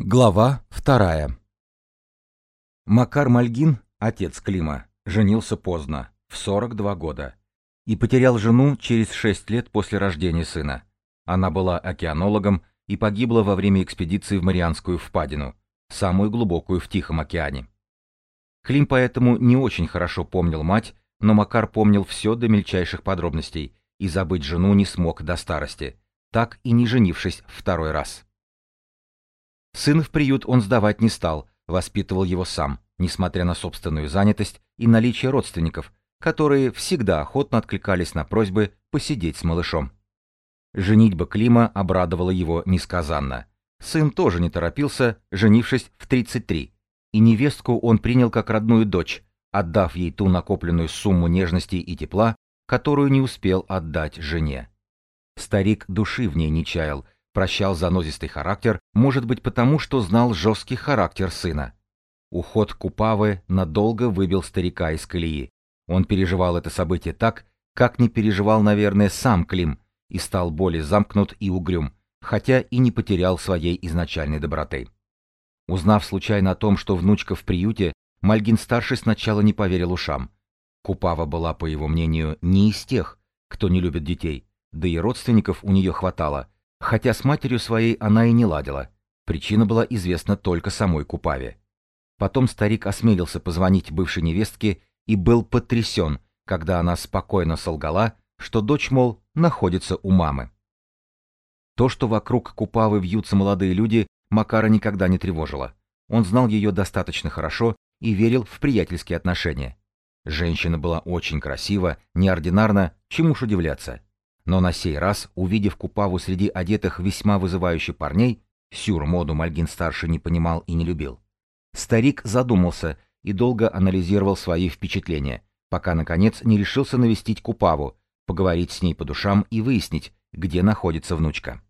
Глава вторая. Макар Мальгин, отец Клима, женился поздно, в 42 года, и потерял жену через 6 лет после рождения сына. Она была океанологом и погибла во время экспедиции в Марианскую впадину, самую глубокую в Тихом океане. Клим поэтому не очень хорошо помнил мать, но Макар помнил все до мельчайших подробностей и забыть жену не смог до старости, так и не женившись второй раз. Сына в приют он сдавать не стал, воспитывал его сам, несмотря на собственную занятость и наличие родственников, которые всегда охотно откликались на просьбы посидеть с малышом. Женитьба Клима обрадовала его несказанно. Сын тоже не торопился, женившись в 33, и невестку он принял как родную дочь, отдав ей ту накопленную сумму нежности и тепла, которую не успел отдать жене. Старик души в ней не чаял, прощал занозистый характер, может быть потому, что знал жесткий характер сына. Уход Купавы надолго выбил старика из колеи. Он переживал это событие так, как не переживал, наверное, сам Клим, и стал более замкнут и угрюм, хотя и не потерял своей изначальной доброты. Узнав случайно о том, что внучка в приюте, Мальгин-старший сначала не поверил ушам. Купава была, по его мнению, не из тех, кто не любит детей, да и родственников у нее хватало, Хотя с матерью своей она и не ладила. Причина была известна только самой Купаве. Потом старик осмелился позвонить бывшей невестке и был потрясен, когда она спокойно солгала, что дочь, мол, находится у мамы. То, что вокруг Купавы вьются молодые люди, Макара никогда не тревожило. Он знал ее достаточно хорошо и верил в приятельские отношения. Женщина была очень красива, неординарна, чему ж удивляться. Но на сей раз, увидев Купаву среди одетых весьма вызывающих парней, сюр моду Мальгин-старший не понимал и не любил. Старик задумался и долго анализировал свои впечатления, пока, наконец, не решился навестить Купаву, поговорить с ней по душам и выяснить, где находится внучка.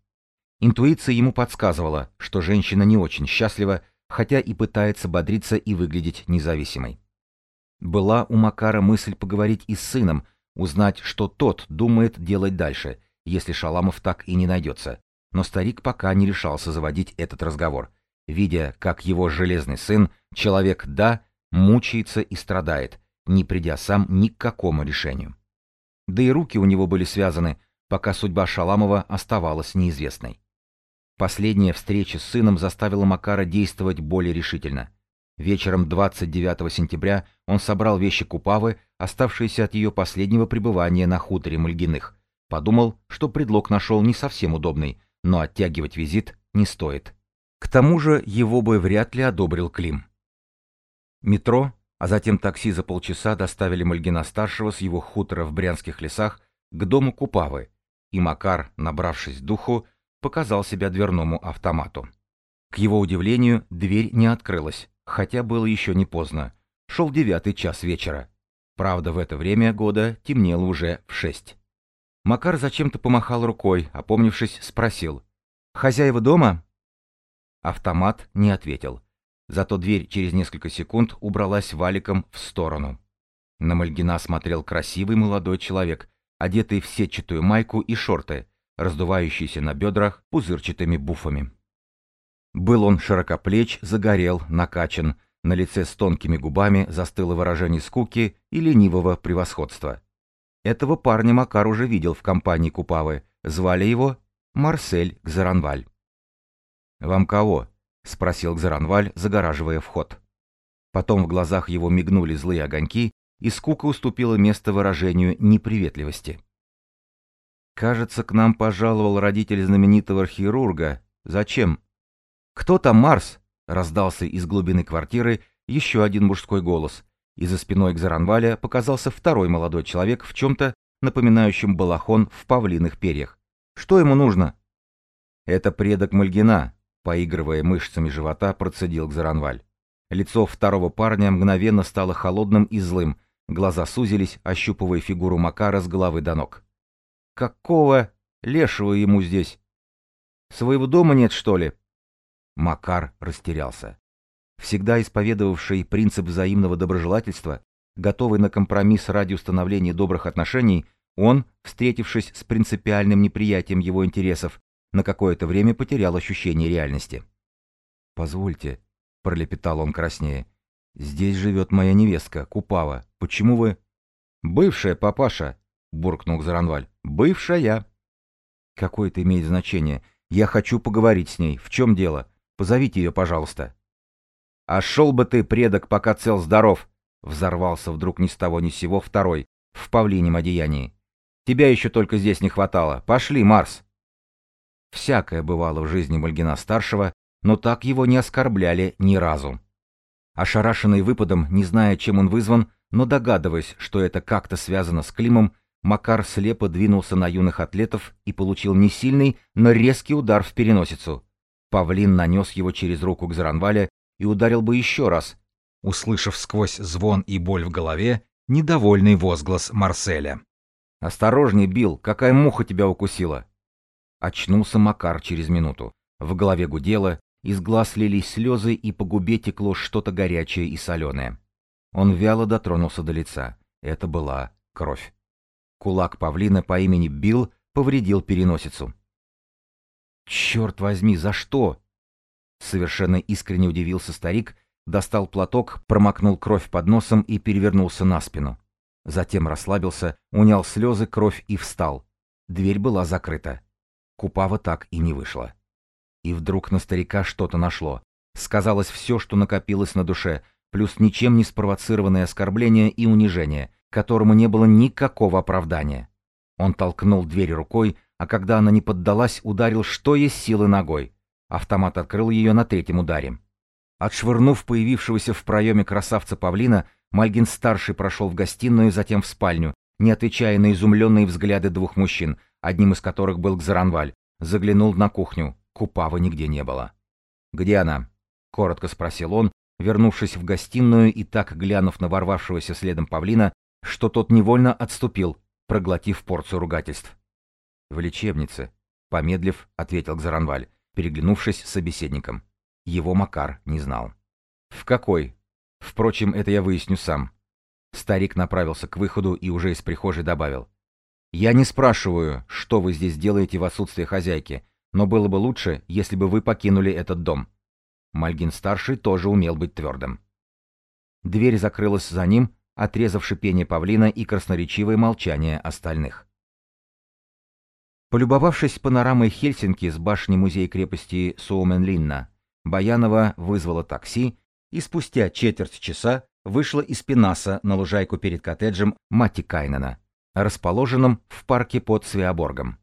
Интуиция ему подсказывала, что женщина не очень счастлива, хотя и пытается бодриться и выглядеть независимой. Была у Макара мысль поговорить и с сыном, узнать, что тот думает делать дальше, если Шаламов так и не найдется. Но старик пока не решался заводить этот разговор, видя, как его железный сын, человек «да», мучается и страдает, не придя сам ни к какому решению. Да и руки у него были связаны, пока судьба Шаламова оставалась неизвестной. Последняя встреча с сыном заставила Макара действовать более решительно. Вечером 29 сентября он собрал вещи Купавы, оставшиеся от ее последнего пребывания на хуторе Мальгиных. Подумал, что предлог нашел не совсем удобный, но оттягивать визит не стоит. К тому же его бы вряд ли одобрил Клим. Метро, а затем такси за полчаса доставили Мальгина-старшего с его хутора в Брянских лесах к дому Купавы, и Макар, набравшись духу, показал себя дверному автомату. К его удивлению, дверь не открылась, хотя было еще не поздно. Шел девятый час вечера. Правда, в это время года темнело уже в шесть. Макар зачем-то помахал рукой, опомнившись, спросил. «Хозяева дома?» Автомат не ответил. Зато дверь через несколько секунд убралась валиком в сторону. На Мальгина смотрел красивый молодой человек, одетый в сетчатую майку и шорты, раздувающиеся на бедрах пузырчатыми буфами. Был он широкоплеч, загорел, накачан, на лице с тонкими губами застыло выражение скуки и ленивого превосходства. Этого парня Макар уже видел в компании Купавы, звали его Марсель Гзаранваль. «Вам кого?» — спросил Гзаранваль, загораживая вход. Потом в глазах его мигнули злые огоньки, и скука уступила место выражению неприветливости. «Кажется, к нам пожаловал родитель знаменитого хирурга. Зачем?» «Кто там Марс?» — раздался из глубины квартиры еще один мужской голос, и за спиной Кзаранваля показался второй молодой человек в чем-то напоминающем балахон в павлиных перьях. «Что ему нужно?» «Это предок Мальгина», — поигрывая мышцами живота, процедил Кзаранваль. Лицо второго парня мгновенно стало холодным и злым, глаза сузились, ощупывая фигуру Макара с головы до ног. «Какого лешего ему здесь? Своего дома нет, что ли?» Макар растерялся. Всегда исповедовавший принцип взаимного доброжелательства, готовый на компромисс ради установления добрых отношений, он, встретившись с принципиальным неприятием его интересов, на какое-то время потерял ощущение реальности. «Позвольте», — пролепетал он краснее. «Здесь живет моя невестка, Купава. Почему вы...» «Бывшая, папаша», — буркнул Заранваль. «Бывшая». «Какое это имеет значение? Я хочу поговорить с ней. В чем дело? Позовите ее, пожалуйста». «А шел бы ты, предок, пока цел-здоров!» — взорвался вдруг ни с того ни с сего второй, в павлинем одеянии. «Тебя еще только здесь не хватало. Пошли, Марс!» Всякое бывало в жизни Мальгина-старшего, но так его не оскорбляли ни разу. Ошарашенный выпадом, не зная, чем он вызван, но догадываясь, что это как-то связано с Климом, Макар слепо двинулся на юных атлетов и получил не сильный, но резкий удар в переносицу. Павлин нанес его через руку к Заранвале и ударил бы еще раз, услышав сквозь звон и боль в голове недовольный возглас Марселя. «Осторожней, Бил, какая муха тебя укусила!» Очнулся Макар через минуту. В голове гудело, из глаз лились слезы, и по губе текло что-то горячее и соленое. Он вяло дотронулся до лица. Это была кровь. Кулак павлина по имени Билл повредил переносицу. «Черт возьми, за что?» Совершенно искренне удивился старик, достал платок, промокнул кровь под носом и перевернулся на спину. Затем расслабился, унял слезы, кровь и встал. Дверь была закрыта. Купава так и не вышла. И вдруг на старика что-то нашло. Сказалось все, что накопилось на душе, плюс ничем не спровоцированное оскорбление и унижение, которому не было никакого оправдания. Он толкнул дверь рукой, а когда она не поддалась, ударил что есть силы ногой. Автомат открыл ее на третьем ударе. Отшвырнув появившегося в проеме красавца павлина, Мальгин-старший прошел в гостиную, затем в спальню, не отвечая на изумленные взгляды двух мужчин, одним из которых был Гзаранваль, заглянул на кухню. Купавы нигде не было. «Где она?» — коротко спросил он, вернувшись в гостиную и так глянув на ворвавшегося следом павлина, что тот невольно отступил, проглотив порцию ругательств. «В лечебнице», — помедлив, ответил Гзаранваль, переглянувшись с собеседником. Его Макар не знал. «В какой?» «Впрочем, это я выясню сам». Старик направился к выходу и уже из прихожей добавил. «Я не спрашиваю, что вы здесь делаете в отсутствие хозяйки, но было бы лучше, если бы вы покинули этот дом». Мальгин-старший тоже умел быть твердым. Дверь закрылась за ним, отрезав шипение павлина и красноречивое молчание остальных. Полюбовавшись панорамой Хельсинки с башни музея крепости Суоменлинна, Баянова вызвала такси и спустя четверть часа вышла из Пенаса на лужайку перед коттеджем Мати Кайнена, расположенном в парке под Свеоборгом.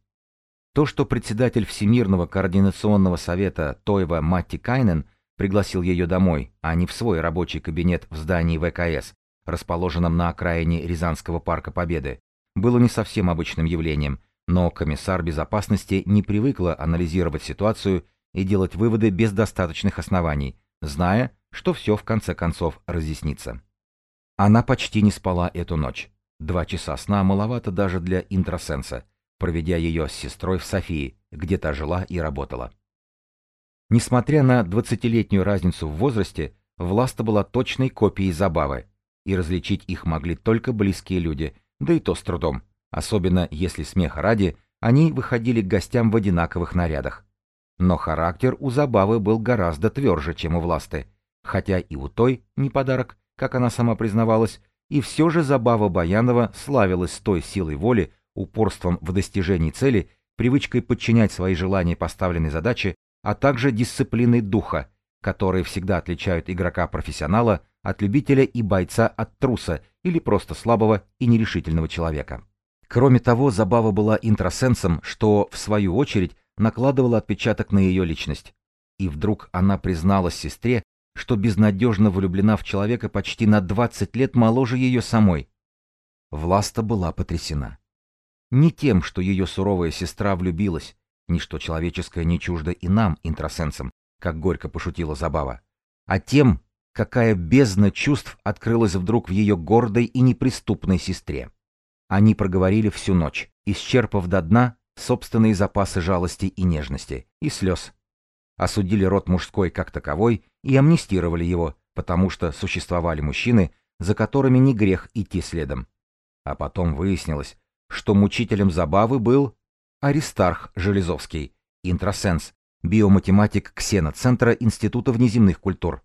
То, что председатель Всемирного координационного совета Тойва Матти Кайнен пригласил ее домой, а не в свой рабочий кабинет в здании ВКС, расположенном на окраине Рязанского парка Победы, было не совсем обычным явлением, но комиссар безопасности не привыкла анализировать ситуацию и делать выводы без достаточных оснований, зная, что все в конце концов разъяснится. Она почти не спала эту ночь. Два часа сна маловато даже для интросенса, проведя ее с сестрой в Софии, где та жила и работала. Несмотря на двадцатилетнюю разницу в возрасте, Власта была точной копией Забавы, и различить их могли только близкие люди, да и то с трудом, особенно если смеха ради они выходили к гостям в одинаковых нарядах. Но характер у Забавы был гораздо тверже, чем у Власты, хотя и у той не подарок, как она сама признавалась, и все же Забава Баянова славилась той силой воли, упорством в достижении цели, привычкой подчинять свои желания поставленной задаче, а также дисциплиной духа, которые всегда отличают игрока-профессионала от любителя и бойца от труса или просто слабого и нерешительного человека. Кроме того, Забава была интросенсом, что, в свою очередь, накладывало отпечаток на ее личность. И вдруг она призналась сестре, что безнадежно влюблена в человека почти на 20 лет моложе ее самой. Власта была потрясена. Не тем, что ее суровая сестра влюбилась, ни что человеческое не чуждо и нам, интросенсам, как горько пошутила Забава, а тем, какая бездна чувств открылась вдруг в ее гордой и неприступной сестре. Они проговорили всю ночь, исчерпав до дна собственные запасы жалости и нежности, и слез. Осудили род мужской как таковой и амнистировали его, потому что существовали мужчины, за которыми не грех идти следом. А потом выяснилось, что мучителем забавы был Аристарх Железовский, интросенс, биоматематик Ксеноцентра Института внеземных культур.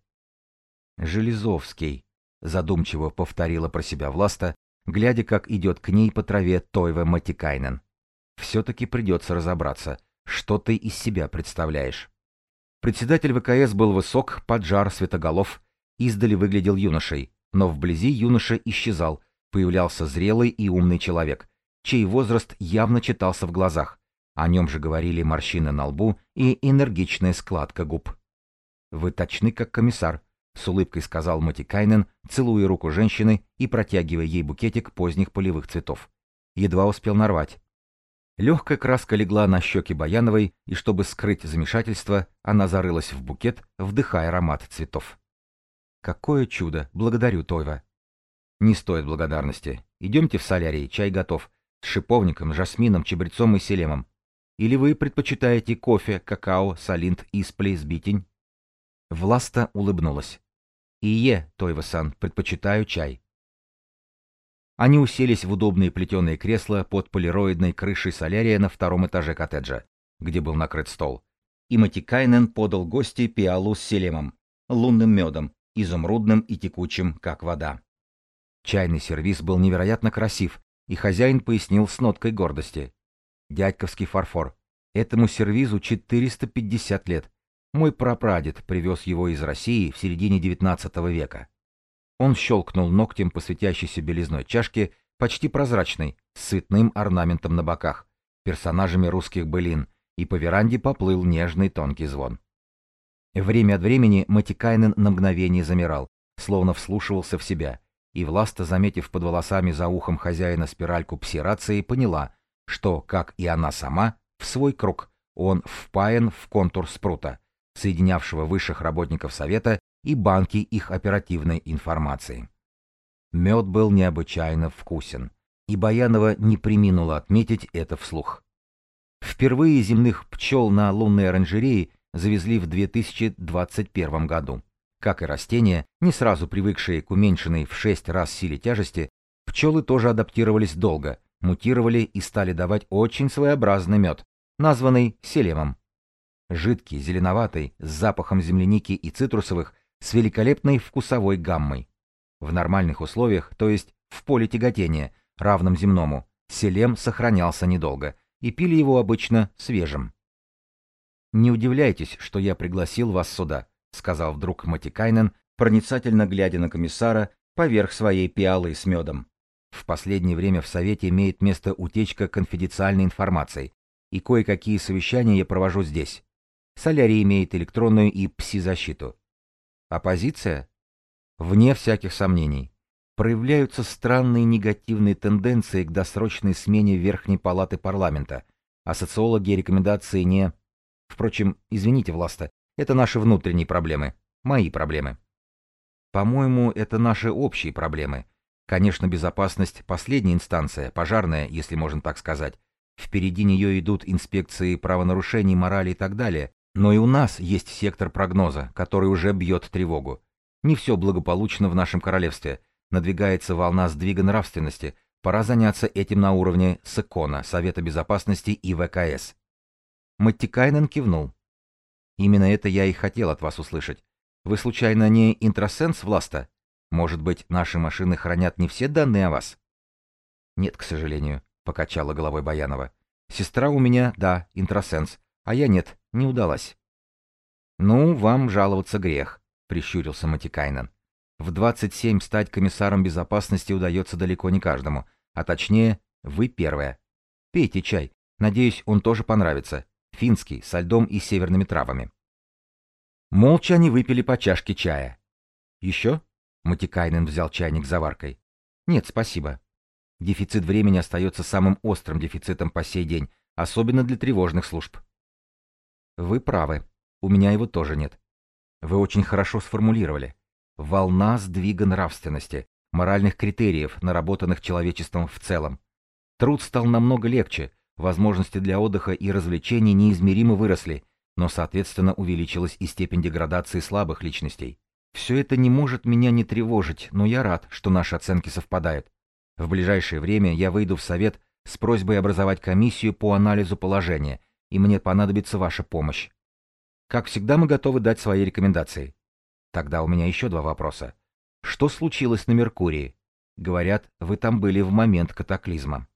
«Железовский», — задумчиво повторила про себя Власта, глядя, как идет к ней по траве Тойва Матикайнен. «Все-таки придется разобраться, что ты из себя представляешь». Председатель ВКС был высок, поджар, светоголов, издали выглядел юношей, но вблизи юноша исчезал, появлялся зрелый и умный человек, чей возраст явно читался в глазах. О нем же говорили морщины на лбу и энергичная складка губ. «Вы точны, как комиссар», — с улыбкой сказал Матикайнен, целуя руку женщины и протягивая ей букетик поздних полевых цветов. Едва успел нарвать. Легкая краска легла на щеки Баяновой, и чтобы скрыть замешательство, она зарылась в букет, вдыхая аромат цветов. «Какое чудо! Благодарю, Тойва!» «Не стоит благодарности. Идемте в солярий, чай готов. С шиповником, жасмином, чабрецом и селемом. Или вы предпочитаете кофе, какао, салинт и сплейсбитень?» Власта улыбнулась. «Ие, Тойва-сан, предпочитаю чай». Они уселись в удобные плетеные кресла под полироидной крышей солярия на втором этаже коттеджа, где был накрыт стол. И Матикайнен подал гости пиалу с селемом, лунным медом, изумрудным и текучим, как вода. Чайный сервиз был невероятно красив, и хозяин пояснил с ноткой гордости. «Дядьковский фарфор. Этому сервизу 450 лет. Мой прапрадед привез его из России в середине XIX века. Он щелкнул ногтем по светящейся белизной чашке, почти прозрачной, с цветным орнаментом на боках, персонажами русских былин, и по веранде поплыл нежный тонкий звон. Время от времени Матикайнен на мгновение замирал, словно вслушивался в себя, и Власта, заметив под волосами за ухом хозяина спиральку псирации, поняла, что, как и она сама, в свой круг, он впаян в контур спрута, соединявшего высших работников Совета и банки их оперативной информации. Мед был необычайно вкусен, и Баянова не приминула отметить это вслух. Впервые земных пчел на лунной оранжерее завезли в 2021 году. Как и растения, не сразу привыкшие к уменьшенной в 6 раз силе тяжести, пчелы тоже адаптировались долго, мутировали и стали давать очень своеобразный мед, названный селемом. Жидкий, зеленоватый, с запахом земляники и цитрусовых, с великолепной вкусовой гаммой. В нормальных условиях, то есть в поле тяготения, равном земному, селем сохранялся недолго, и пили его обычно свежим. «Не удивляйтесь, что я пригласил вас сюда», — сказал вдруг Матикайнен, проницательно глядя на комиссара поверх своей пиалы с медом. В последнее время в Совете имеет место утечка конфиденциальной информации, и кое-какие совещания я провожу здесь. Солярий имеет электронную и пси-защиту. Оппозиция? Вне всяких сомнений. Проявляются странные негативные тенденции к досрочной смене Верхней Палаты Парламента, а социологи рекомендации не... Впрочем, извините, Власта, это наши внутренние проблемы, мои проблемы. По-моему, это наши общие проблемы. Конечно, безопасность – последняя инстанция, пожарная, если можно так сказать. Впереди нее идут инспекции правонарушений, морали и так далее. Но и у нас есть сектор прогноза, который уже бьет тревогу. Не все благополучно в нашем королевстве. Надвигается волна сдвига нравственности. Пора заняться этим на уровне СЭКОНа, Совета Безопасности и ВКС. Маттикайнен кивнул. Именно это я и хотел от вас услышать. Вы случайно не интросенс власта? Может быть, наши машины хранят не все данные о вас? Нет, к сожалению, покачала головой Баянова. Сестра у меня, да, интросенс, а я нет, не удалось. Ну, вам жаловаться грех, прищурился Матикайнен. В 27 стать комиссаром безопасности удается далеко не каждому, а точнее, вы первая. Пейте чай, надеюсь, он тоже понравится. Финский, со льдом и северными травами. Молча они выпили по чашке чая. Еще? Матикайнен взял чайник с заваркой. Нет, спасибо. Дефицит времени остается самым острым дефицитом по сей день, особенно для тревожных служб. Вы правы. У меня его тоже нет. Вы очень хорошо сформулировали. Волна сдвига нравственности, моральных критериев, наработанных человечеством в целом. Труд стал намного легче, возможности для отдыха и развлечений неизмеримо выросли, но, соответственно, увеличилась и степень деградации слабых личностей. Все это не может меня не тревожить, но я рад, что наши оценки совпадают. В ближайшее время я выйду в совет с просьбой образовать комиссию по анализу положения – и мне понадобится ваша помощь. Как всегда, мы готовы дать свои рекомендации. Тогда у меня еще два вопроса. Что случилось на Меркурии? Говорят, вы там были в момент катаклизма.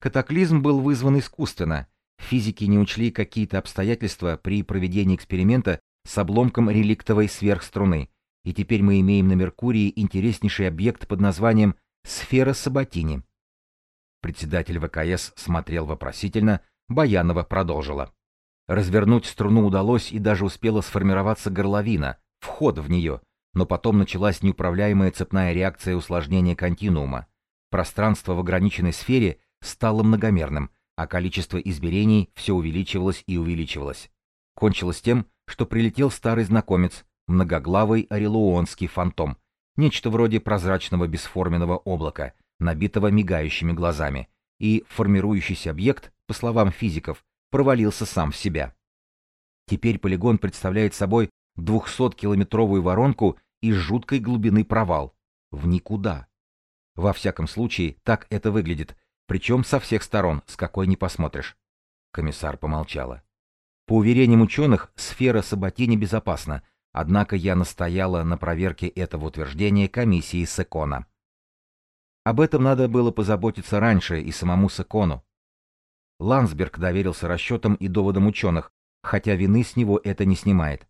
Катаклизм был вызван искусственно. Физики не учли какие-то обстоятельства при проведении эксперимента с обломком реликтовой сверхструны, и теперь мы имеем на Меркурии интереснейший объект под названием «Сфера Саботини». Председатель ВКС смотрел вопросительно, Баянова продолжила. Развернуть струну удалось и даже успела сформироваться горловина, вход в нее, но потом началась неуправляемая цепная реакция усложнения континуума. Пространство в ограниченной сфере стало многомерным, а количество измерений все увеличивалось и увеличивалось. Кончилось тем, что прилетел старый знакомец, многоглавый орелуонский фантом, нечто вроде прозрачного бесформенного облака, набитого мигающими глазами, и формирующийся объект, по словам физиков, провалился сам в себя. Теперь полигон представляет собой 200-километровую воронку и жуткой глубины провал. В никуда. Во всяком случае, так это выглядит, причем со всех сторон, с какой ни посмотришь. Комиссар помолчала. По уверениям ученых, сфера Саботини безопасна, однако я настояла на проверке этого утверждения комиссии Секона. Об этом надо было позаботиться раньше и самому Секону. Ландсберг доверился расчетам и доводам ученых, хотя вины с него это не снимает.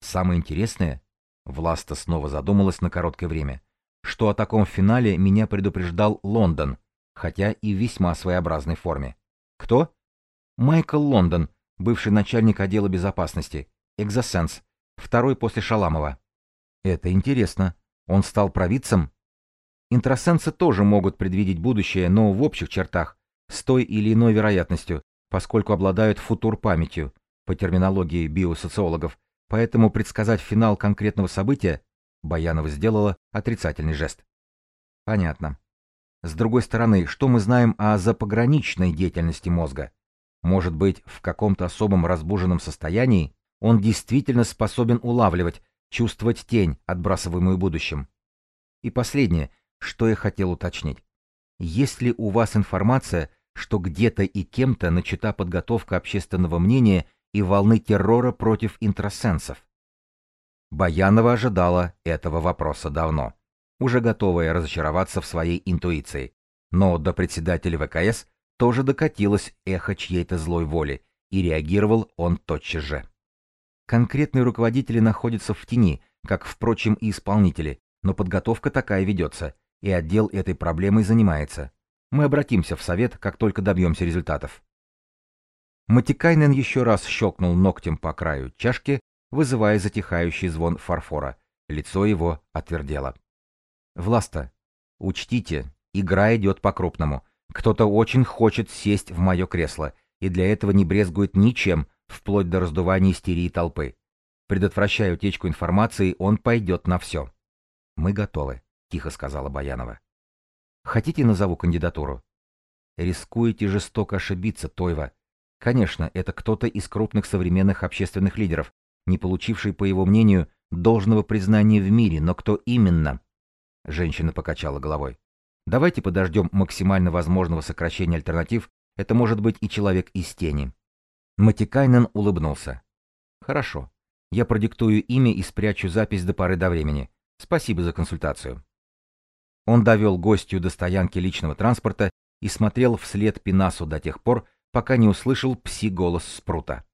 Самое интересное, Власта снова задумалась на короткое время, что о таком финале меня предупреждал Лондон, хотя и в весьма своеобразной форме. Кто? Майкл Лондон, бывший начальник отдела безопасности, Экзосенс, второй после Шаламова. Это интересно. Он стал провидцем? Интросенсы тоже могут предвидеть будущее, но в общих чертах, с той или иной вероятностью, поскольку обладают футур-памятью, по терминологии биосоциологов, поэтому предсказать финал конкретного события Баянова сделала отрицательный жест. Понятно. С другой стороны, что мы знаем о запограничной деятельности мозга? Может быть, в каком-то особом разбуженном состоянии он действительно способен улавливать, чувствовать тень, отбрасываемую будущим. И последнее, что я хотел уточнить. Есть ли у вас информация, что где-то и кем-то начата подготовка общественного мнения и волны террора против интросенсов? Баянова ожидала этого вопроса давно уже готовая разочароваться в своей интуиции. Но до председателя ВКС тоже докатилось эхо чьей-то злой воли, и реагировал он тотчас же. Конкретные руководители находятся в тени, как, впрочем, и исполнители, но подготовка такая ведется, и отдел этой проблемой занимается. Мы обратимся в совет, как только добьемся результатов. Матикайнен еще раз щелкнул ногтем по краю чашки, вызывая затихающий звон фарфора. Лицо его отвердело. Власта, учтите, игра идет по-крупному. Кто-то очень хочет сесть в мое кресло, и для этого не брезгует ничем, вплоть до раздувания истерии толпы. Предотвращая утечку информации, он пойдет на все. «Мы готовы», — тихо сказала Баянова. «Хотите, назову кандидатуру?» «Рискуете жестоко ошибиться, Тойва. Конечно, это кто-то из крупных современных общественных лидеров, не получивший, по его мнению, должного признания в мире, но кто именно?» Женщина покачала головой. Давайте подождем максимально возможного сокращения альтернатив. Это может быть и человек из тени. Матикайнен улыбнулся. Хорошо. Я продиктую имя и спрячу запись до поры до времени. Спасибо за консультацию. Он довел гостью до стоянки личного транспорта и смотрел вслед Пинасу до тех пор, пока не услышал пси-голос Спрута.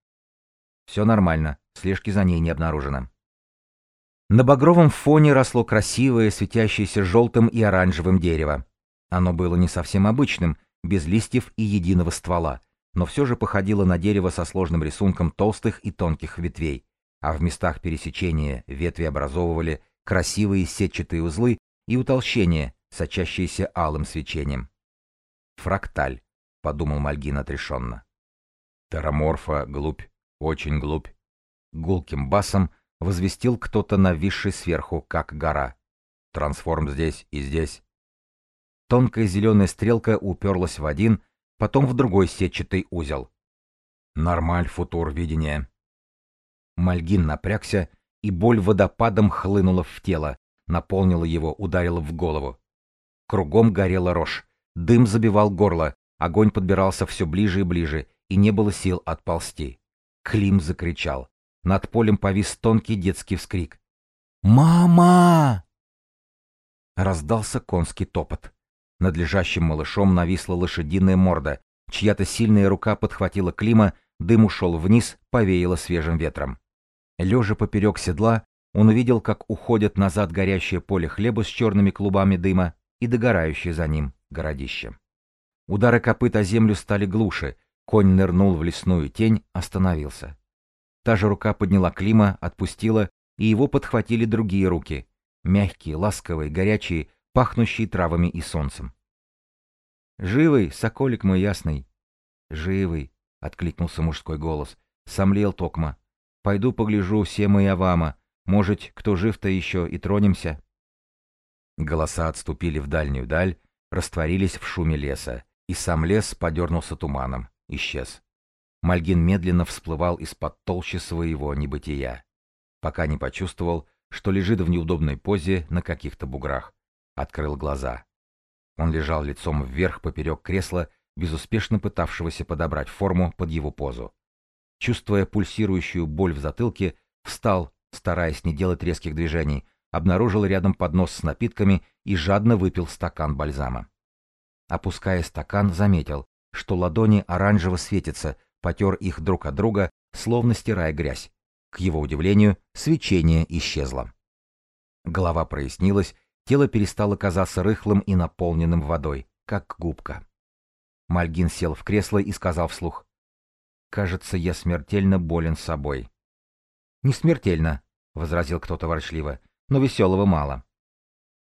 Все нормально, слежки за ней не обнаружено. На багровом фоне росло красивое, светящееся желтым и оранжевым дерево. Оно было не совсем обычным, без листьев и единого ствола, но все же походило на дерево со сложным рисунком толстых и тонких ветвей, а в местах пересечения ветви образовывали красивые сетчатые узлы и утолщения, сочащиеся алым свечением. «Фракталь», — подумал Мальгин отрешенно. «Тераморфа, глубь, очень глубь». Гулким басом — возвестил кто-то нависший сверху, как гора. Трансформ здесь и здесь. Тонкая зеленая стрелка уперлась в один, потом в другой сетчатый узел. Нормаль футур видения. Мальгин напрягся, и боль водопадом хлынула в тело, наполнила его, ударила в голову. Кругом горела рожь, дым забивал горло, огонь подбирался все ближе и ближе, и не было сил отползти. Клим закричал. Над полем повис тонкий детский вскрик. «Мама!» Раздался конский топот. Над лежащим малышом нависла лошадиная морда. Чья-то сильная рука подхватила Клима, дым ушел вниз, повеяло свежим ветром. Лежа поперек седла, он увидел, как уходят назад горящее поле хлеба с черными клубами дыма и догорающее за ним городище. Удары копыт о землю стали глуше, конь нырнул в лесную тень, остановился. Та же рука подняла Клима, отпустила, и его подхватили другие руки. Мягкие, ласковые, горячие, пахнущие травами и солнцем. «Живый, соколик мой ясный!» «Живый!» — откликнулся мужской голос. Сомлел Токма. «Пойду погляжу все мои авама. Может, кто жив-то еще, и тронемся?» Голоса отступили в дальнюю даль, растворились в шуме леса, и сам лес подернулся туманом, исчез. Мальгин медленно всплывал из-под толщи своего небытия, пока не почувствовал, что лежит в неудобной позе на каких-то буграх. Открыл глаза. Он лежал лицом вверх поперек кресла, безуспешно пытавшегося подобрать форму под его позу. Чувствуя пульсирующую боль в затылке, встал, стараясь не делать резких движений, обнаружил рядом поднос с напитками и жадно выпил стакан бальзама. Опуская стакан, заметил, что ладони оранжево светятся, потер их друг от друга, словно стирая грязь. К его удивлению, свечение исчезло. Голова прояснилась, тело перестало казаться рыхлым и наполненным водой, как губка. Мальгин сел в кресло и сказал вслух. «Кажется, я смертельно болен собой». «Не смертельно», — возразил кто-то ворчливо, — «но веселого мало».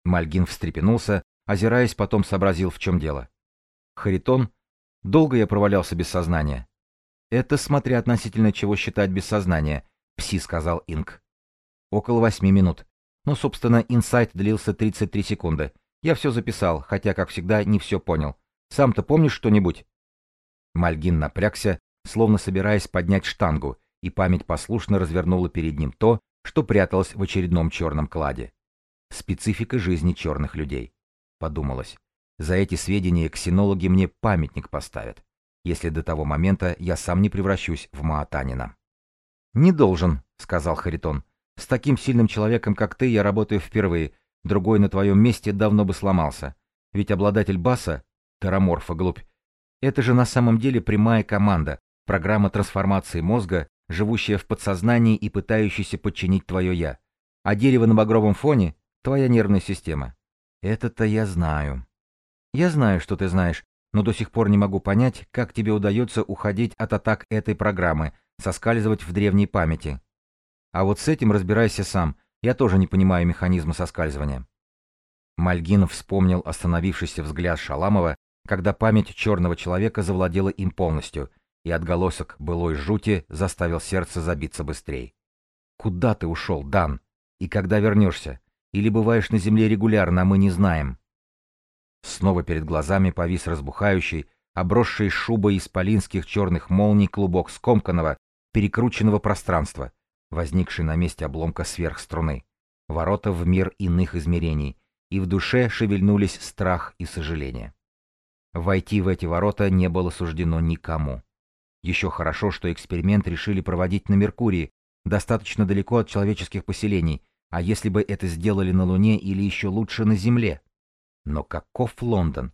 Мальгин встрепенулся, озираясь, потом сообразил, в чем дело. «Харитон? Долго я провалялся без сознания. «Это смотря относительно чего считать без сознания», — пси сказал Инк. «Около восьми минут. Но, собственно, инсайт длился 33 секунды. Я все записал, хотя, как всегда, не все понял. Сам-то помнишь что-нибудь?» Мальгин напрягся, словно собираясь поднять штангу, и память послушно развернула перед ним то, что пряталось в очередном черном кладе. Специфика жизни черных людей. Подумалось. За эти сведения ксенологи мне памятник поставят если до того момента я сам не превращусь в Маатанина. «Не должен», — сказал Харитон. «С таким сильным человеком, как ты, я работаю впервые. Другой на твоем месте давно бы сломался. Ведь обладатель баса — тераморфа глупь. Это же на самом деле прямая команда, программа трансформации мозга, живущая в подсознании и пытающаяся подчинить твое «я». А дерево на багровом фоне — твоя нервная система. Это-то я знаю. Я знаю, что ты знаешь, но до сих пор не могу понять, как тебе удается уходить от атак этой программы, соскальзывать в древней памяти. А вот с этим разбирайся сам, я тоже не понимаю механизма соскальзывания. Мальгин вспомнил остановившийся взгляд Шаламова, когда память черного человека завладела им полностью, и отголосок былой жути заставил сердце забиться быстрее. «Куда ты ушел, Дан? И когда вернешься? Или бываешь на земле регулярно, а мы не знаем?» Снова перед глазами повис разбухающий, обросший шубой исполинских черных молний клубок скомканного, перекрученного пространства, возникший на месте обломка сверхструны. Ворота в мир иных измерений, и в душе шевельнулись страх и сожаление. Войти в эти ворота не было суждено никому. Еще хорошо, что эксперимент решили проводить на Меркурии, достаточно далеко от человеческих поселений, а если бы это сделали на Луне или еще лучше на Земле? Но каков Лондон?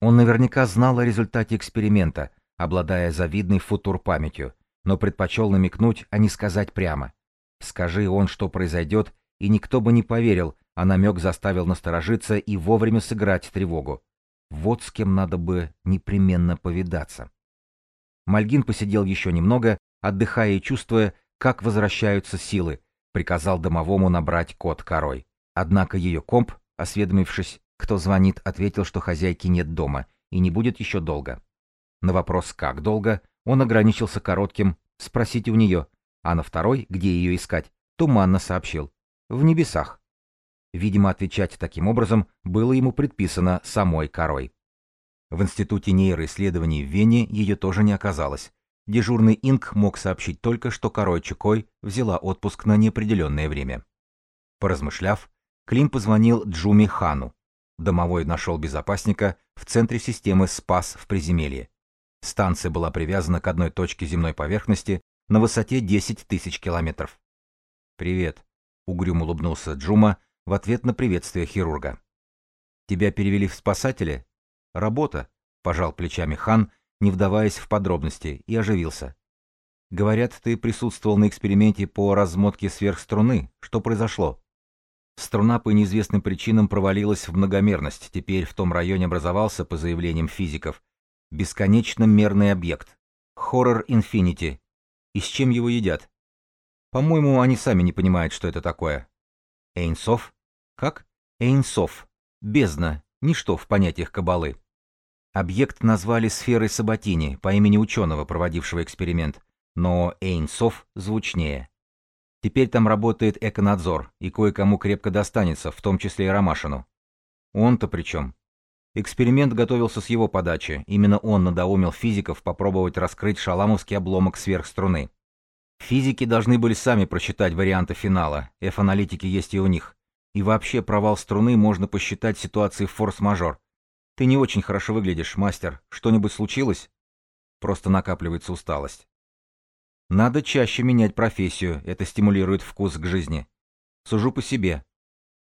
Он наверняка знал о результате эксперимента, обладая завидной футур-памятью, но предпочел намекнуть, а не сказать прямо. Скажи он, что произойдет, и никто бы не поверил, а намек заставил насторожиться и вовремя сыграть тревогу. Вот с кем надо бы непременно повидаться. Мальгин посидел еще немного, отдыхая и чувствуя, как возвращаются силы, приказал домовому набрать код корой. Однако ее комп, осведомившись, кто звонит, ответил, что хозяйки нет дома и не будет еще долго. На вопрос «как долго?» он ограничился коротким «спросите у нее», а на второй, где ее искать, туманно сообщил «в небесах». Видимо, отвечать таким образом было ему предписано самой корой. В Институте нейроисследований в Вене ее тоже не оказалось. Дежурный инк мог сообщить только, что корой Чукой взяла отпуск на неопределенное время. Поразмышляв, Клим позвонил Джуми Хану, Домовой нашел безопасника в центре системы «Спас» в приземелье. Станция была привязана к одной точке земной поверхности, на высоте 10 тысяч километров. «Привет», — угрюмо улыбнулся Джума в ответ на приветствие хирурга. «Тебя перевели в спасатели?» «Работа», — пожал плечами хан, не вдаваясь в подробности, и оживился. «Говорят, ты присутствовал на эксперименте по размотке сверхструны. Что произошло?» Струна по неизвестным причинам провалилась в многомерность. Теперь в том районе образовался, по заявлениям физиков, бесконечно мерный объект. Хоррор Инфинити. И с чем его едят? По-моему, они сами не понимают, что это такое. Эйнсов? Как? Эйнсов. Бездна. Ничто в понятиях кабалы. Объект назвали сферой Сабатини по имени ученого, проводившего эксперимент, но Эйнсов звучнее. Теперь там работает эконадзор, и кое-кому крепко достанется, в том числе и Ромашину. Он-то при чем? Эксперимент готовился с его подачи, именно он надоумил физиков попробовать раскрыть шаламовский обломок сверхструны. Физики должны были сами просчитать варианты финала, F-аналитики есть и у них. И вообще провал струны можно посчитать ситуацией форс-мажор. Ты не очень хорошо выглядишь, мастер. Что-нибудь случилось? Просто накапливается усталость. Надо чаще менять профессию, это стимулирует вкус к жизни. Сужу по себе.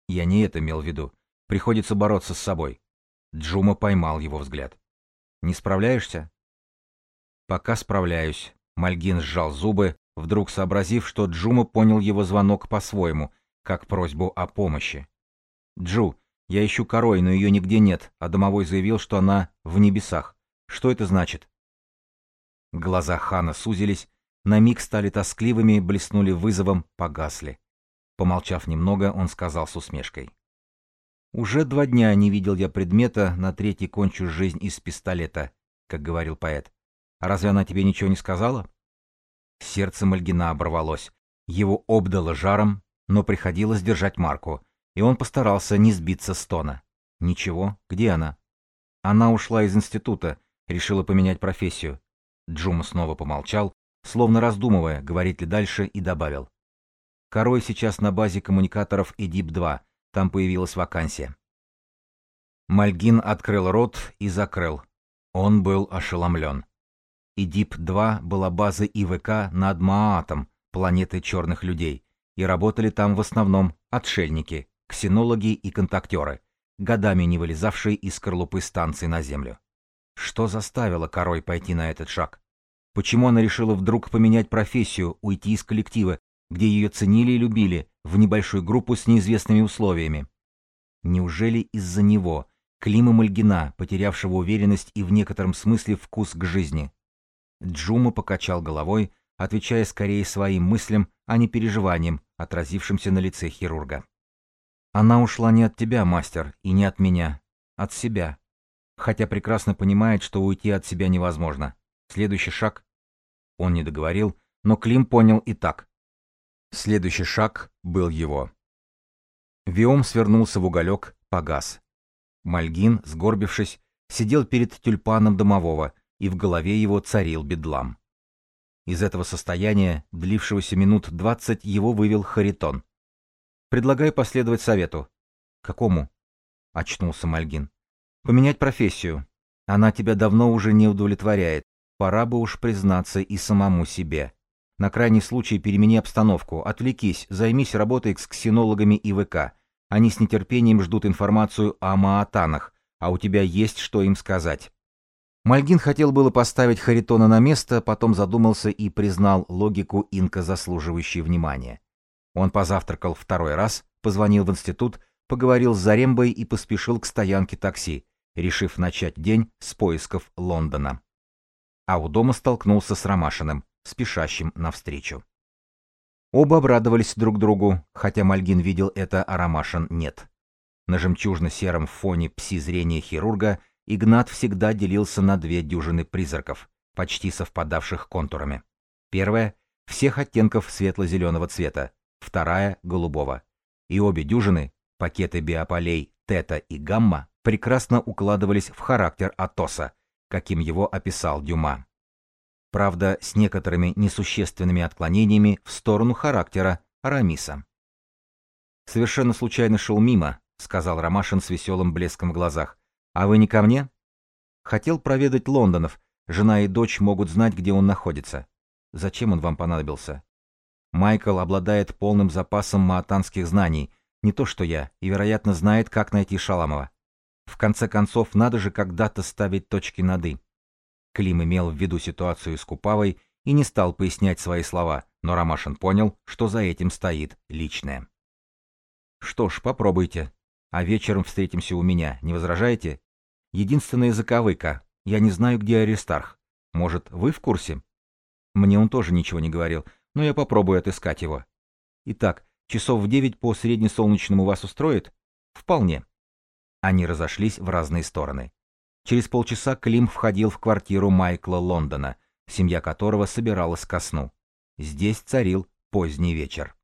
Я не это имел в виду. Приходится бороться с собой. Джума поймал его взгляд. «Не справляешься?» «Пока справляюсь». Мальгин сжал зубы, вдруг сообразив, что Джума понял его звонок по-своему, как просьбу о помощи. «Джу, я ищу Корой, но ее нигде нет, а домовой заявил, что она в небесах. Что это значит?» Глаза Хана сузились, на миг стали тоскливыми, блеснули вызовом, погасли. Помолчав немного, он сказал с усмешкой. «Уже два дня не видел я предмета, на третий кончу жизнь из пистолета», как говорил поэт. «А разве она тебе ничего не сказала?» Сердце Мальгина оборвалось. Его обдало жаром, но приходилось держать марку, и он постарался не сбиться с тона. «Ничего, где она?» «Она ушла из института, решила поменять профессию». Джума снова помолчал, словно раздумывая, говорить ли дальше, и добавил. Корой сейчас на базе коммуникаторов ИДИП-2, там появилась вакансия. Мальгин открыл рот и закрыл. Он был ошеломлен. ИДИП-2 была базой ИВК над Маатом, планетой черных людей, и работали там в основном отшельники, ксенологи и контактеры, годами не вылезавшие из скорлупы станции на Землю. Что заставило Корой пойти на этот шаг? Почему она решила вдруг поменять профессию, уйти из коллектива, где ее ценили и любили, в небольшую группу с неизвестными условиями? Неужели из-за него, Клима Мальгина, потерявшего уверенность и в некотором смысле вкус к жизни? Джума покачал головой, отвечая скорее своим мыслям, а не переживаниям, отразившимся на лице хирурга. «Она ушла не от тебя, мастер, и не от меня. От себя. Хотя прекрасно понимает, что уйти от себя невозможно. Следующий шаг он не договорил, но Клим понял и так. Следующий шаг был его. Виом свернулся в уголек, погас. Мальгин, сгорбившись, сидел перед тюльпаном домового, и в голове его царил бедлам. Из этого состояния, длившегося минут двадцать, его вывел Харитон. «Предлагаю последовать совету». «Какому?» — очнулся Мальгин. «Поменять профессию. Она тебя давно уже не удовлетворяет. Пора бы уж признаться и самому себе. На крайний случай перемени обстановку, отвлекись, займись работой с ксенологами ИВК. Они с нетерпением ждут информацию о маатанах, а у тебя есть что им сказать. Мальгин хотел было поставить Харитона на место, потом задумался и признал логику инка, заслуживающей внимания. Он позавтракал второй раз, позвонил в институт, поговорил с Зарембой и поспешил к стоянке такси, решив начать день с поисков Лондона а у дома столкнулся с Ромашиным, спешащим навстречу. Оба обрадовались друг другу, хотя Мальгин видел это, а Ромашин нет. На жемчужно-сером фоне пси-зрения хирурга Игнат всегда делился на две дюжины призраков, почти совпадавших контурами. Первая — всех оттенков светло-зеленого цвета, вторая — голубого. И обе дюжины, пакеты биополей тета и гамма, прекрасно укладывались в характер Атоса, каким его описал Дюма. Правда, с некоторыми несущественными отклонениями в сторону характера Арамиса. «Совершенно случайно шел мимо», — сказал Ромашин с веселым блеском в глазах. «А вы не ко мне?» «Хотел проведать Лондонов. Жена и дочь могут знать, где он находится». Зачем он вам понадобился? Майкл обладает полным запасом маатанских знаний, не то что я, и, вероятно, знает, как найти Шаламова. В конце концов, надо же когда-то ставить точки над «и». Клим имел в виду ситуацию с Купавой и не стал пояснять свои слова, но Ромашин понял, что за этим стоит личное. «Что ж, попробуйте. А вечером встретимся у меня, не возражаете? Единственная заковыка. Я не знаю, где Аристарх. Может, вы в курсе?» Мне он тоже ничего не говорил, но я попробую отыскать его. Итак, часов в девять по среднесолнечному вас устроит? Вполне. Они разошлись в разные стороны. Через полчаса Клим входил в квартиру Майкла Лондона, семья которого собиралась ко сну. Здесь царил поздний вечер.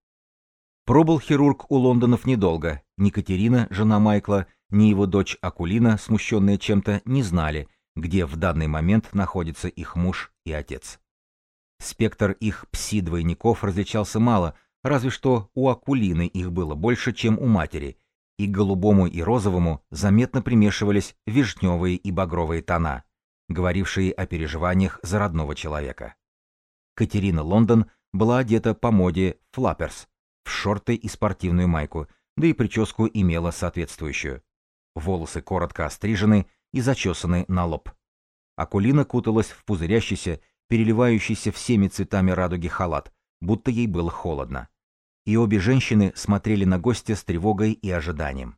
Пробыл хирург у Лондонов недолго. Ни Катерина, жена Майкла, ни его дочь Акулина, смущенные чем-то, не знали, где в данный момент находится их муж и отец. Спектр их пси-двойников различался мало, разве что у Акулины их было больше, чем у матери, и голубому и розовому заметно примешивались вишневые и багровые тона, говорившие о переживаниях за родного человека. Катерина Лондон была одета по моде флапперс, в шорты и спортивную майку, да и прическу имела соответствующую. Волосы коротко острижены и зачесаны на лоб. Акулина куталась в пузырящийся переливающийся всеми цветами радуги халат, будто ей было холодно. И обе женщины смотрели на гостя с тревогой и ожиданием.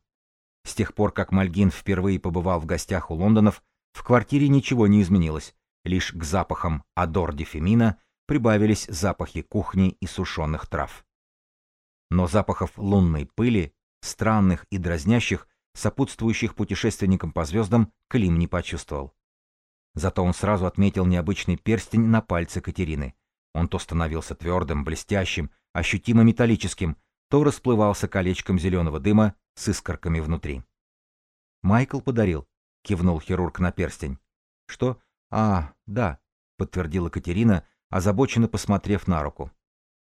С тех пор, как Мальгин впервые побывал в гостях у Лондонов, в квартире ничего не изменилось, лишь к запахам адор де фемина прибавились запахи кухни и сушеных трав. Но запахов лунной пыли, странных и дразнящих, сопутствующих путешественникам по звездам, Клим не почувствовал. Зато он сразу отметил необычный перстень на пальце Катерины. Он то становился твердым, блестящим, ощутимо металлическим, то расплывался колечком зеленого дыма с искорками внутри. «Майкл подарил», — кивнул хирург на перстень. «Что? А, да», — подтвердила Катерина, озабоченно посмотрев на руку.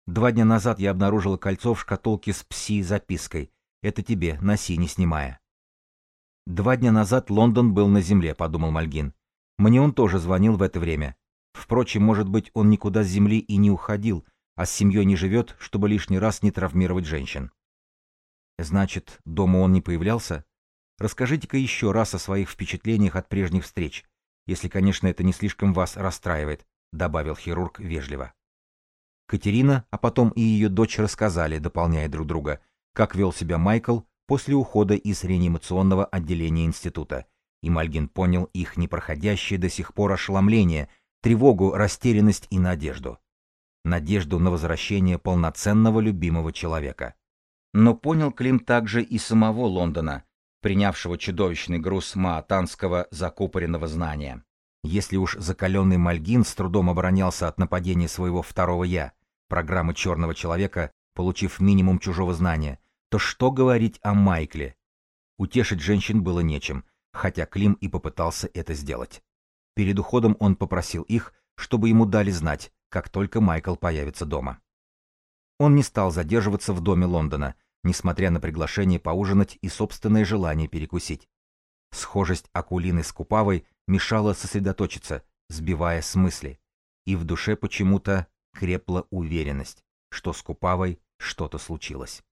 «Два дня назад я обнаружила кольцо в шкатулке с пси-запиской. Это тебе, носи, не снимая». «Два дня назад Лондон был на земле», — подумал Мальгин. Мне он тоже звонил в это время. Впрочем, может быть, он никуда с земли и не уходил, а с семьей не живет, чтобы лишний раз не травмировать женщин. Значит, дома он не появлялся? Расскажите-ка еще раз о своих впечатлениях от прежних встреч, если, конечно, это не слишком вас расстраивает, добавил хирург вежливо. Катерина, а потом и ее дочь рассказали, дополняя друг друга, как вел себя Майкл после ухода из реанимационного отделения института и Мальгин понял их непроходящее до сих пор ошеломление, тревогу, растерянность и надежду. Надежду на возвращение полноценного любимого человека. Но понял Клим также и самого Лондона, принявшего чудовищный груз маатанского закупоренного знания. Если уж закаленный Мальгин с трудом оборонялся от нападения своего второго «я», программы черного человека, получив минимум чужого знания, то что говорить о Майкле? Утешить женщин было нечем, хотя Клим и попытался это сделать. Перед уходом он попросил их, чтобы ему дали знать, как только Майкл появится дома. Он не стал задерживаться в доме Лондона, несмотря на приглашение поужинать и собственное желание перекусить. Схожесть Акулины с Купавой мешала сосредоточиться, сбивая с мысли, и в душе почему-то крепла уверенность, что с Купавой что-то случилось.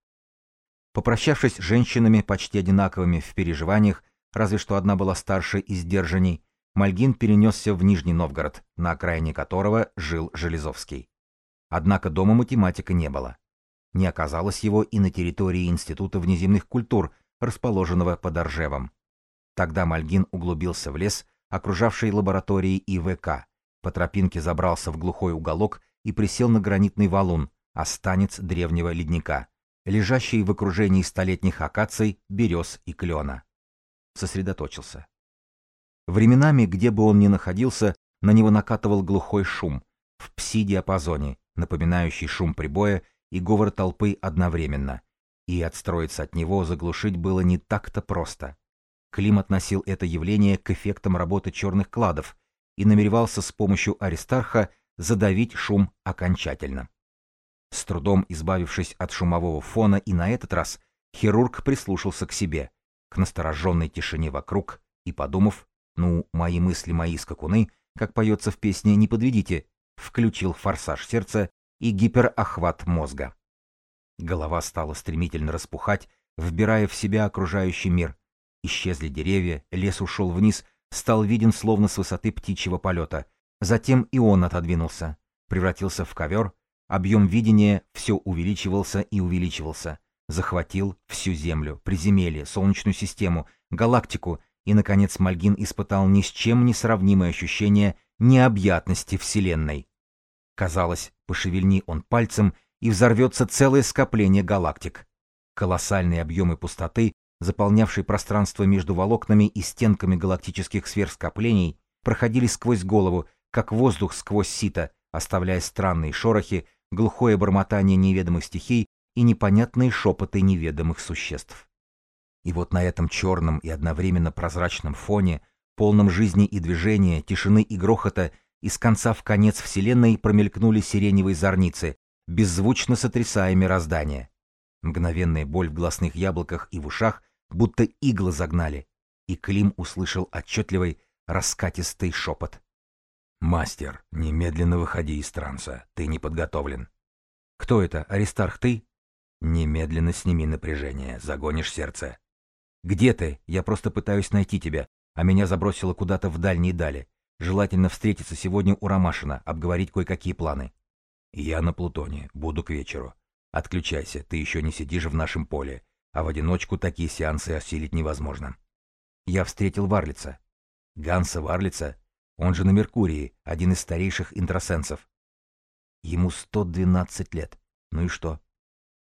Попрощавшись с женщинами, почти одинаковыми в переживаниях, разве что одна была старше и сдержанней, Мальгин перенесся в Нижний Новгород, на окраине которого жил Железовский. Однако дома математика не было. Не оказалось его и на территории Института внеземных культур, расположенного под Оржевом. Тогда Мальгин углубился в лес, окружавший лаборатории ИВК, по тропинке забрался в глухой уголок и присел на гранитный валун, останец древнего ледника, лежащий в окружении столетних акаций, берез и клена сосредоточился. Временами, где бы он ни находился, на него накатывал глухой шум, в пси-диапазоне, напоминающий шум прибоя и говор толпы одновременно. И отстроиться от него, заглушить было не так-то просто. Клим относил это явление к эффектам работы черных кладов и намеревался с помощью Аристарха задавить шум окончательно. С трудом избавившись от шумового фона и на этот раз, хирург прислушался к себе, к настороженной тишине вокруг и, подумав, ну, мои мысли, мои скакуны, как поется в песне «Не подведите», включил форсаж сердца и гиперохват мозга. Голова стала стремительно распухать, вбирая в себя окружающий мир. Исчезли деревья, лес ушел вниз, стал виден словно с высоты птичьего полета. Затем и он отодвинулся, превратился в ковер, объем видения все увеличивался и увеличивался, захватил всю Землю, приземелье, Солнечную систему, галактику, и, наконец, Мальгин испытал ни с чем не сравнимое ощущение необъятности Вселенной. Казалось, пошевельни он пальцем, и взорвется целое скопление галактик. Колоссальные объемы пустоты, заполнявшие пространство между волокнами и стенками галактических сфер скоплений, проходили сквозь голову, как воздух сквозь сито, оставляя странные шорохи, глухое бормотание неведомых стихий и непонятные шепоты неведомых существ. И вот на этом черном и одновременно прозрачном фоне, полном жизни и движения, тишины и грохота, из конца в конец Вселенной промелькнули сиреневые зорницы, беззвучно сотрясая мироздание. Мгновенная боль в глазных яблоках и в ушах, будто иглы загнали, и Клим услышал отчетливый, раскатистый шепот. «Мастер, немедленно выходи из транса, ты не подготовлен». «Кто это, Аристарх, ты?» «Немедленно сними напряжение, загонишь сердце». «Где ты? Я просто пытаюсь найти тебя, а меня забросило куда-то в дальние дали. Желательно встретиться сегодня у Ромашина, обговорить кое-какие планы». «Я на Плутоне, буду к вечеру. Отключайся, ты еще не сидишь в нашем поле, а в одиночку такие сеансы осилить невозможно». «Я встретил Варлица». «Ганса Варлица? Он же на Меркурии, один из старейших интросенсов. Ему 112 лет. Ну и что?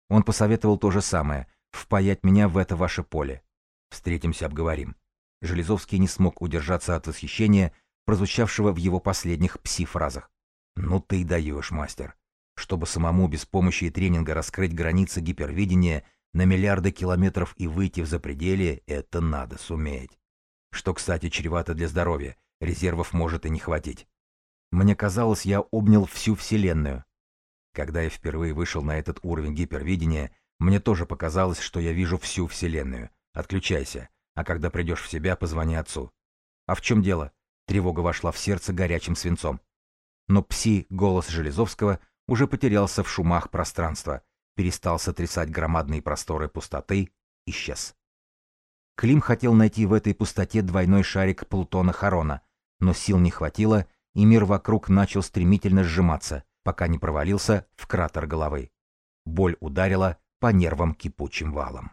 Он посоветовал то же самое — впаять меня в это ваше поле. Встретимся, обговорим. Железовский не смог удержаться от восхищения, прозвучавшего в его последних пси-фразах. «Ну ты и даешь, мастер. Чтобы самому без помощи и тренинга раскрыть границы гипервидения на миллиарды километров и выйти в запределье, это надо суметь. Что, кстати, чревато для здоровья, резервов может и не хватить. Мне казалось, я обнял всю Вселенную. Когда я впервые вышел на этот уровень гипервидения, мне тоже показалось, что я вижу всю Вселенную. Отключайся, а когда придешь в себя, позвони отцу. А в чем дело? Тревога вошла в сердце горячим свинцом. Но пси, голос Железовского, уже потерялся в шумах пространства, перестал сотрясать громадные просторы пустоты, исчез. Клим хотел найти в этой пустоте двойной шарик Плутона Харона, но сил не хватило, и мир вокруг начал стремительно сжиматься, пока не провалился в кратер головы. Боль ударила по нервам кипучим валом.